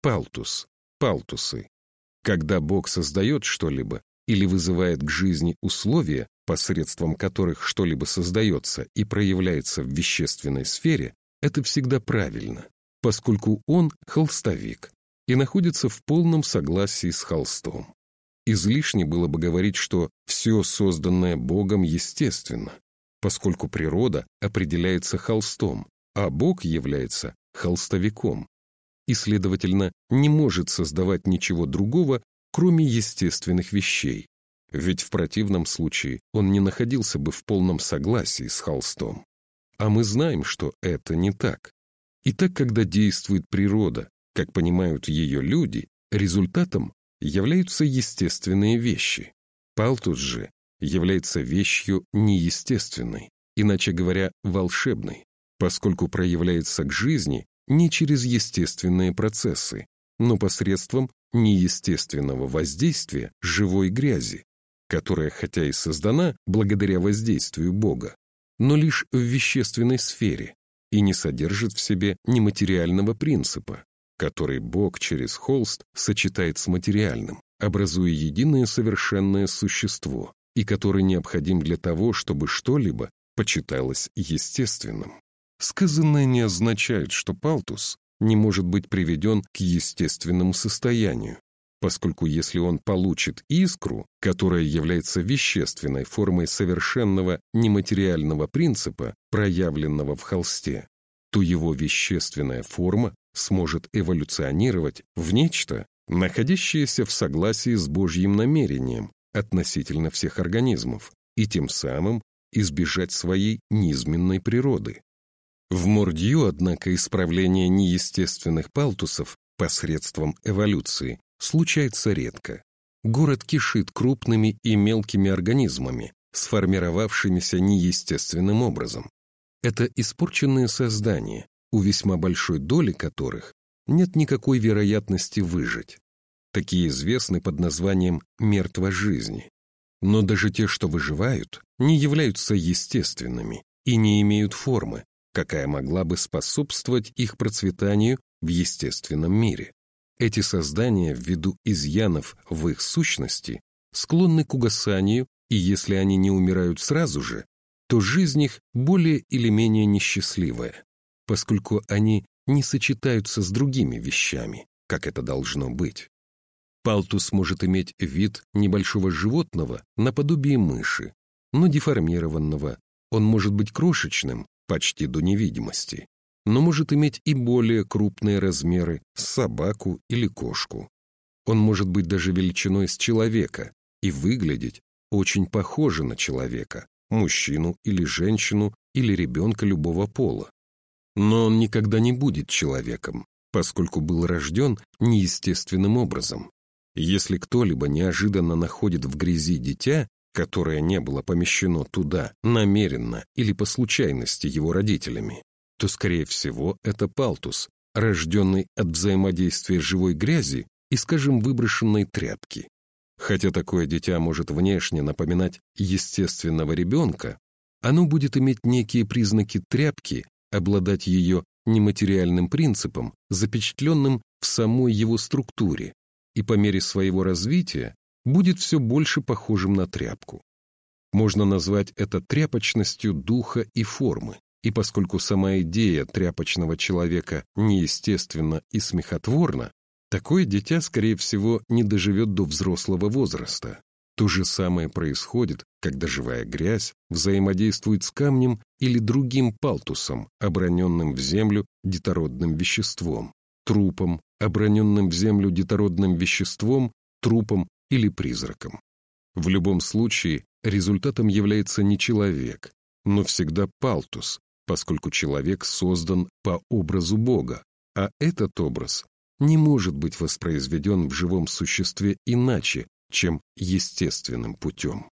палтус, палтусы. Когда Бог создает что-либо или вызывает к жизни условия, посредством которых что-либо создается и проявляется в вещественной сфере, это всегда правильно, поскольку он холстовик и находится в полном согласии с холстом. Излишне было бы говорить, что все созданное Богом естественно, поскольку природа определяется холстом, а Бог является холстовиком и, следовательно, не может создавать ничего другого, кроме естественных вещей, ведь в противном случае он не находился бы в полном согласии с холстом. А мы знаем, что это не так. И так, когда действует природа, как понимают ее люди, результатом являются естественные вещи. Палтус же является вещью неестественной, иначе говоря, волшебной, поскольку проявляется к жизни не через естественные процессы, но посредством неестественного воздействия живой грязи, которая хотя и создана благодаря воздействию Бога, но лишь в вещественной сфере и не содержит в себе нематериального принципа, который Бог через холст сочетает с материальным, образуя единое совершенное существо, и который необходим для того, чтобы что-либо почиталось естественным. Сказанное не означает, что палтус не может быть приведен к естественному состоянию, поскольку если он получит искру, которая является вещественной формой совершенного нематериального принципа, проявленного в холсте, то его вещественная форма сможет эволюционировать в нечто, находящееся в согласии с Божьим намерением относительно всех организмов, и тем самым избежать своей низменной природы. В Мордью, однако, исправление неестественных палтусов посредством эволюции случается редко. Город кишит крупными и мелкими организмами, сформировавшимися неестественным образом. Это испорченные создания, у весьма большой доли которых нет никакой вероятности выжить. Такие известны под названием «мертва жизни». Но даже те, что выживают, не являются естественными и не имеют формы, какая могла бы способствовать их процветанию в естественном мире. Эти создания, ввиду изъянов в их сущности, склонны к угасанию, и если они не умирают сразу же, то жизнь их более или менее несчастливая, поскольку они не сочетаются с другими вещами, как это должно быть. Палтус может иметь вид небольшого животного наподобие мыши, но деформированного. Он может быть крошечным, почти до невидимости, но может иметь и более крупные размеры – собаку или кошку. Он может быть даже величиной с человека и выглядеть очень похоже на человека, мужчину или женщину или ребенка любого пола. Но он никогда не будет человеком, поскольку был рожден неестественным образом. Если кто-либо неожиданно находит в грязи дитя, которое не было помещено туда намеренно или по случайности его родителями, то, скорее всего, это палтус, рожденный от взаимодействия живой грязи и, скажем, выброшенной тряпки. Хотя такое дитя может внешне напоминать естественного ребенка, оно будет иметь некие признаки тряпки, обладать ее нематериальным принципом, запечатленным в самой его структуре, и по мере своего развития будет все больше похожим на тряпку. Можно назвать это тряпочностью духа и формы, и поскольку сама идея тряпочного человека неестественна и смехотворна, такое дитя, скорее всего, не доживет до взрослого возраста. То же самое происходит, когда живая грязь взаимодействует с камнем или другим палтусом, оброненным в землю детородным веществом, трупом, оброненным в землю детородным веществом, трупом или призраком. В любом случае, результатом является не человек, но всегда палтус, поскольку человек создан по образу Бога, а этот образ не может быть воспроизведен в живом существе иначе, чем естественным путем.